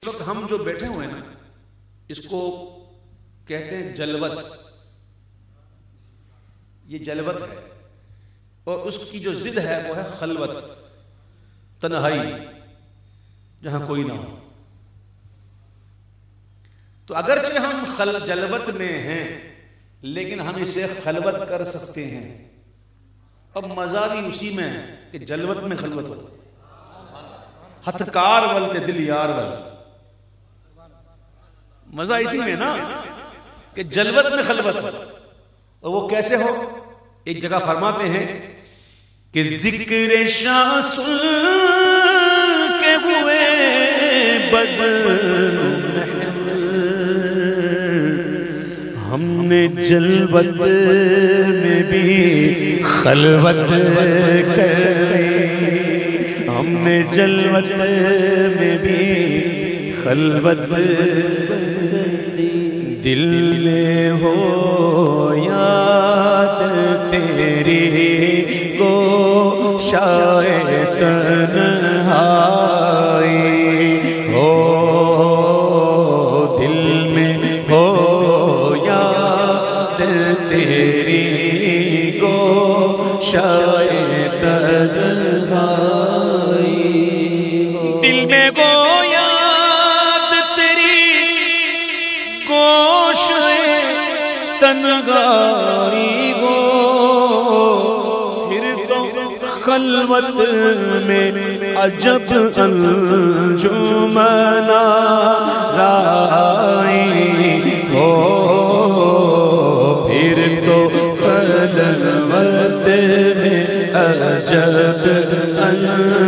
اس وقت ہم جو بیٹھے ہوئے ہیں نا، اس کو کہتے ہیں جلوت۔ یہ جلوت ہے۔ اور اس کی جو ضد ہے، وہ ہے خلوت۔ تنہائی، جہاں کوئی نہ ہو۔ تو اگرچہ ہم خل، جلوت میں ہیں، لیکن ہم اسے خلوت کر سکتے ہیں۔ اب مزہ بھی اسی میں ہے کہ جلوت میں خلوت ہو۔ ہتھکار ول دل یار ول۔ مزہ اسی میں نا کہ جلوت میں خلوت۔ اور وہ کیسے ہو؟ ایک جگہ فرماتے ہیں کہ ذکر شاہ سن کے ہوئے ہم نے جلوت میں بھی خلوت کر ہم نے جلوت میں بھی خلوت دل میں ہو یاد تیری گو شاید ہو دل میں ہو یاد تیری گو شاید خلوت میں عجب انجمنا رائی ہو۔ پھر تو خلوت میں عجب انجمنا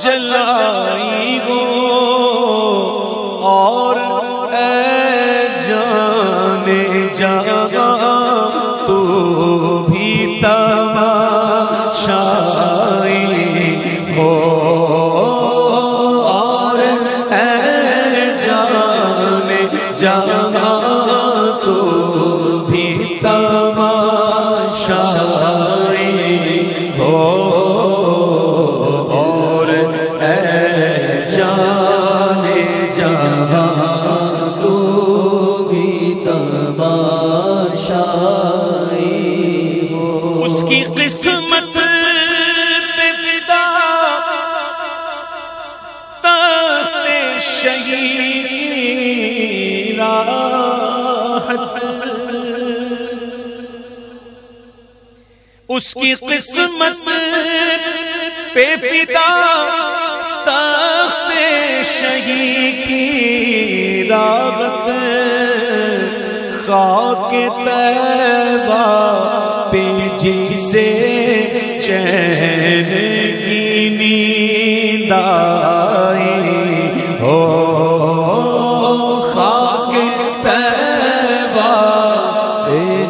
جلائی ہو اور اے جانے جاگا اس کی قسمت پہ فدا تخت شہی کی راغت خاک تیبہ پہ جسے چین کی نیند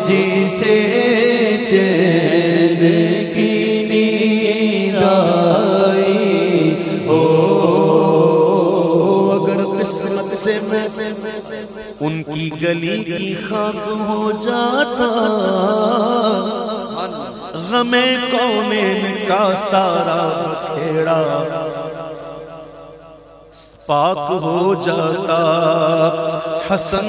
جسے چین کی نیند آئی ہو۔ اگر قسمت سے میں ان کی گلی کی خاک ہو جاتا، غم کونین کا سارا کھیڑا پاک ہو جاتا۔ حسن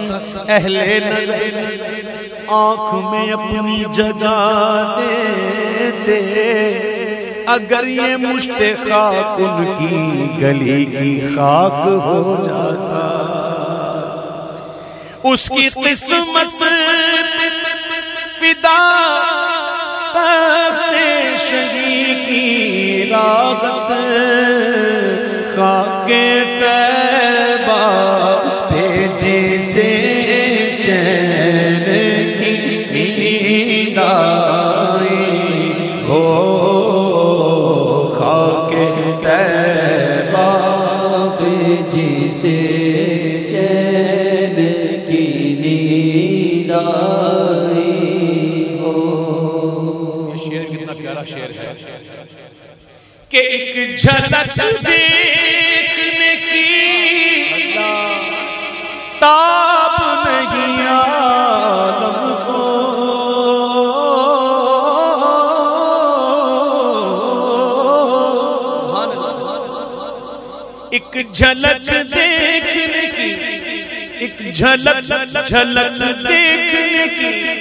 اہل نظر آنکھ میں اپنی جگہ دیتے۔ اگر یہ مشت خاک ان کی گلی کی خاک ہو جاتا۔ اس کی قسمت فدا تخت شہی کی راغت خاک تیبہ ہو۔ شیر کہ ایک جھلک دیکھنے کی تاب نہیں عالم کو۔ ایک جھلک دیکھنے کی، ایک جھلک جھلک دیکھ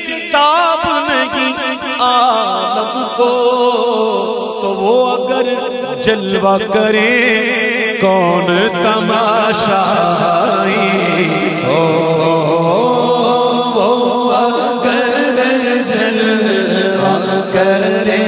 کتاب نہیں، عالم کو تو وہ اگر جلوہ کرے، کون تماشا ہو اگر جلوہ کرے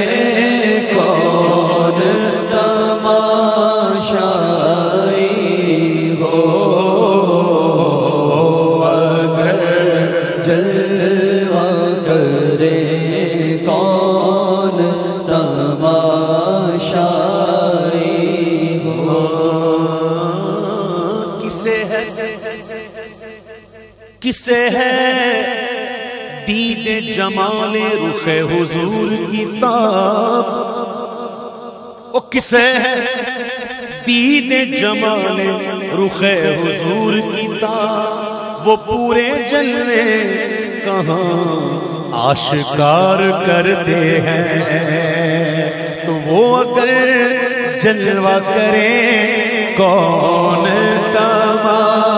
کسے ہے۔ دید جمال رخ حضور کی تاب۔ او کسے ہے؟ دید جمال رخ حضور کی تاب۔ وہ پورے جلوے کہاں آشکار کرتے ہیں؟ تو وہ اگر جلوہ کریں کون تماشا؟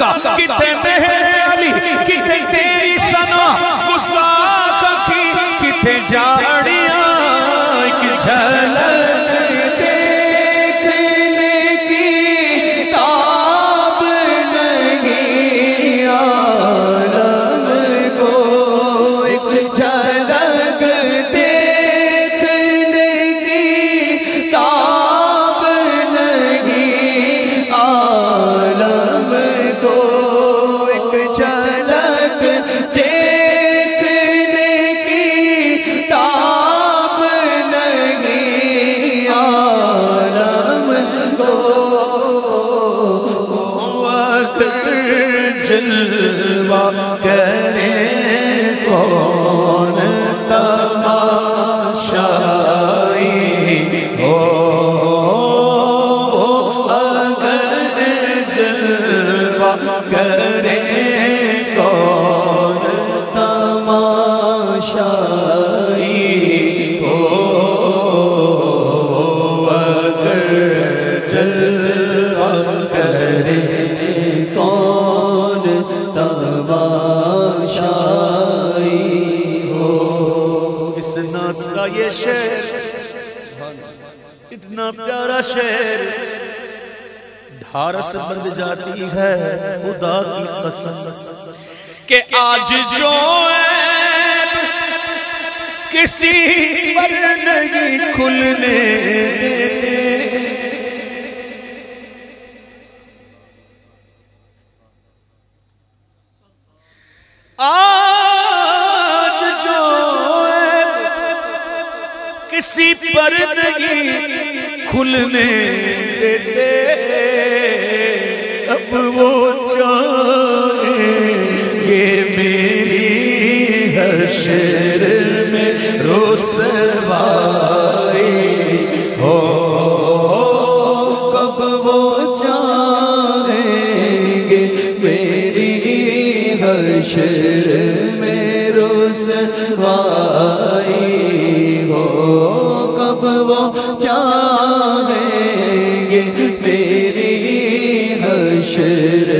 کا کتے مہر علی کتے تیری سنا کی کتے جاڑ اتنا پیارا شعر ڈھارس بند جاتی ہے خدا کی قسم کہ آج جو کسی پر نہیں کھلنے دیتے کسی پر نہیں کھلنے دیتے۔ اب وہ چاہے یہ میری حشر میں رسوائی ہو۔ کب وہ چاہیں گے میری حشر میں رسوائی ہو چاہیں گے میری حشر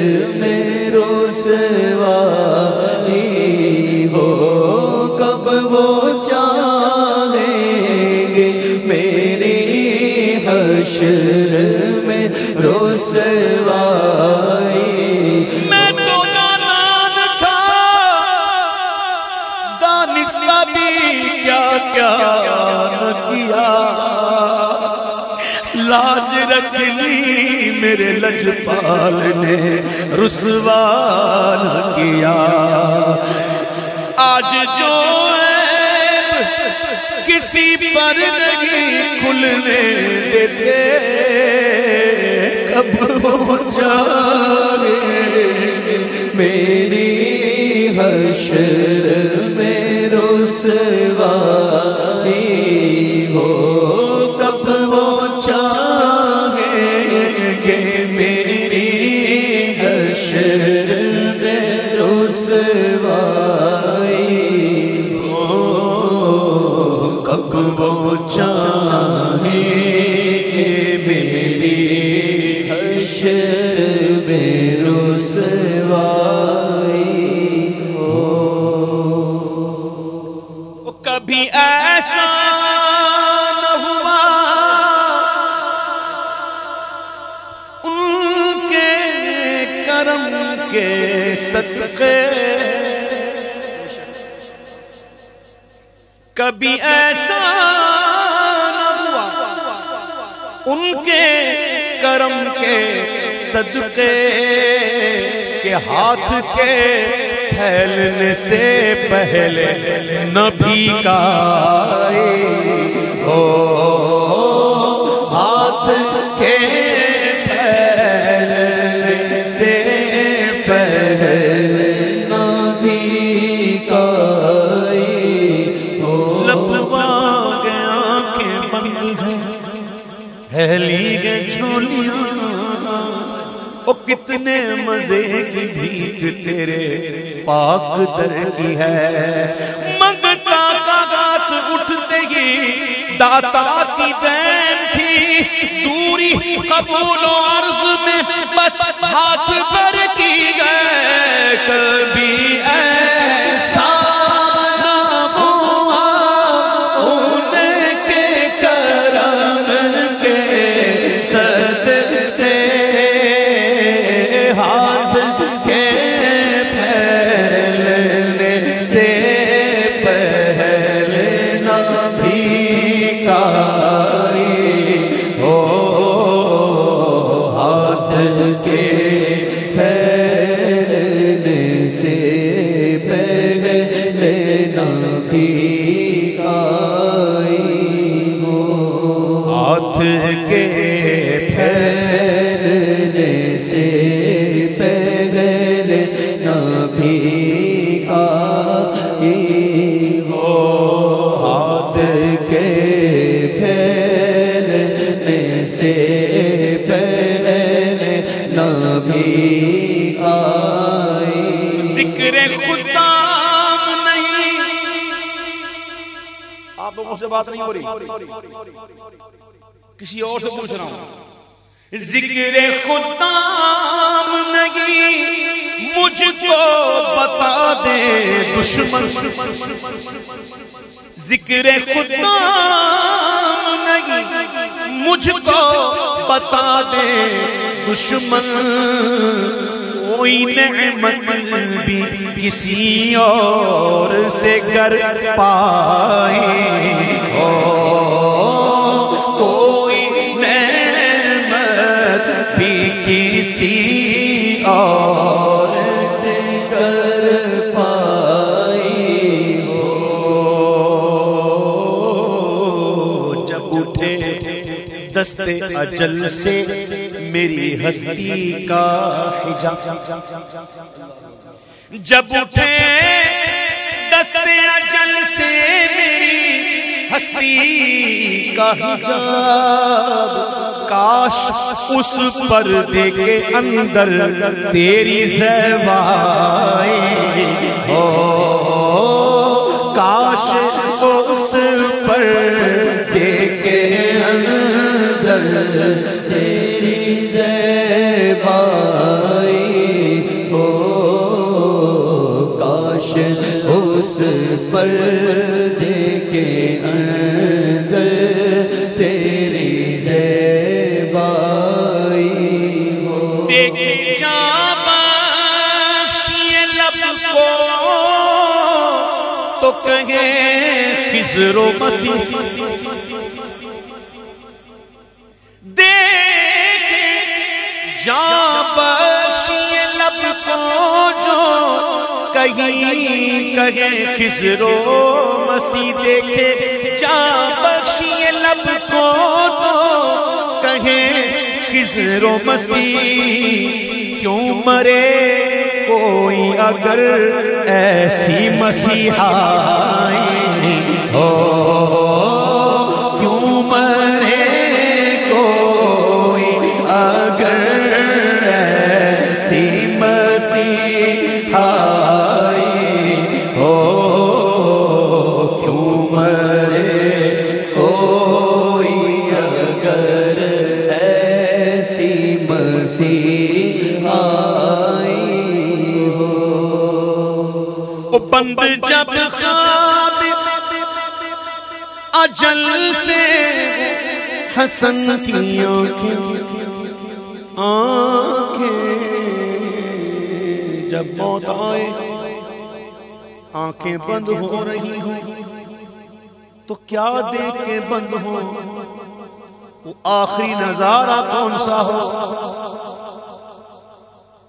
رکھ لی میرے لجپال نے رسوا کیا۔ آج جو عیب کسی پر نہیں کھلنے دیتے، کب وہ جانے میری حشر میں رسوائی ہو۔ حشر میں رسوائی وہ کبھی ایسا نہ ہوا۔ ان کے کرم کے صدقے۔ کبھی ایسا کرم کے صدقے کے ہاتھ کے پھیلنے سے پہلے نبی کا ہو۔ کتنے مزے کی بھیک تیرے پاک در کی ہے۔ منگتا کا ہاتھ اٹھتے ہی داتا کی دین تھی۔ دوری قبول و عرض میں بس ہاتھ پر کی گئے۔ نبی آئی ہو۔ ہاتھ کے پھیلنے بات نہیں ہو رہی۔ کسی اور سے پوچھ رہا ہوں۔ ذکر خدام نہیں، مجھ کو بتا دے دشمن۔ ذکر خدام نہیں، مجھ کو بتا دے دشمن۔ کوئی نعمت بھی کسی اور سے کر پائے ہو، کوئی نعمت بھی کسی اور سے کر پائی ہو، جب اٹھے دستے اجل سے میری ہستی کا حجاب۔ جب اٹھے دستے اجل سے میری ہستی کا حجاب۔ کاش اس پردے کے اندر تیری زیبائی ہو کاش زیبائی ہو، کاش اس پردے کے اندر تیری زیبائی ہو۔ دیکھے جا بخشی لب کو، تو کہے خضر و مسیح کہے خضر و مسیح دیکھے، جا بخشی لب کو تو کہے خضر و مسیح کیوں مرے؟ کوئی اگر ایسی مسیحائی ہو۔ آئی ہو وہ بند جب خواب اجل سے حسن کی آنکھیں جب موت آئے، آنکھیں بند ہو رہی ہوں۔ تو کیا دیکھ کے بند ہو وہ آخری نظارہ کون سا ہو؟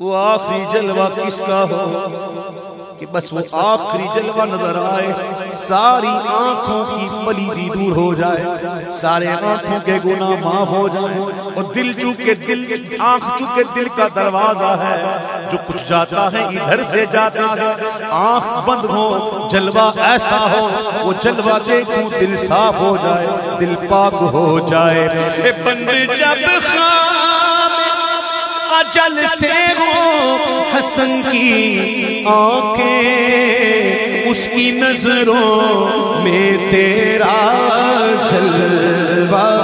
وہ آخری جلوہ کس کا ہو؟ کہ بس وہ آخری جلوہ نظر آئے، ساری آنکھوں کی پلیدی دور ہو جائے، سارے آنکھوں کے گناہ معاف ہو جائیں۔ اور دل چونکہ دل، آنکھ چونکہ دل کا دروازہ ہے، جو کچھ جاتا ہے ادھر سے جاتا ہے۔ آنکھ بند ہو، جلوہ ایسا ہو، وہ جلوہ دیکھوں دل صاف ہو جائے، دل پاک ہو جائے۔ بند جب خواب اجل سے وہ حسن کی آنکھیں اس کی نظروں میں تیرا جلوہ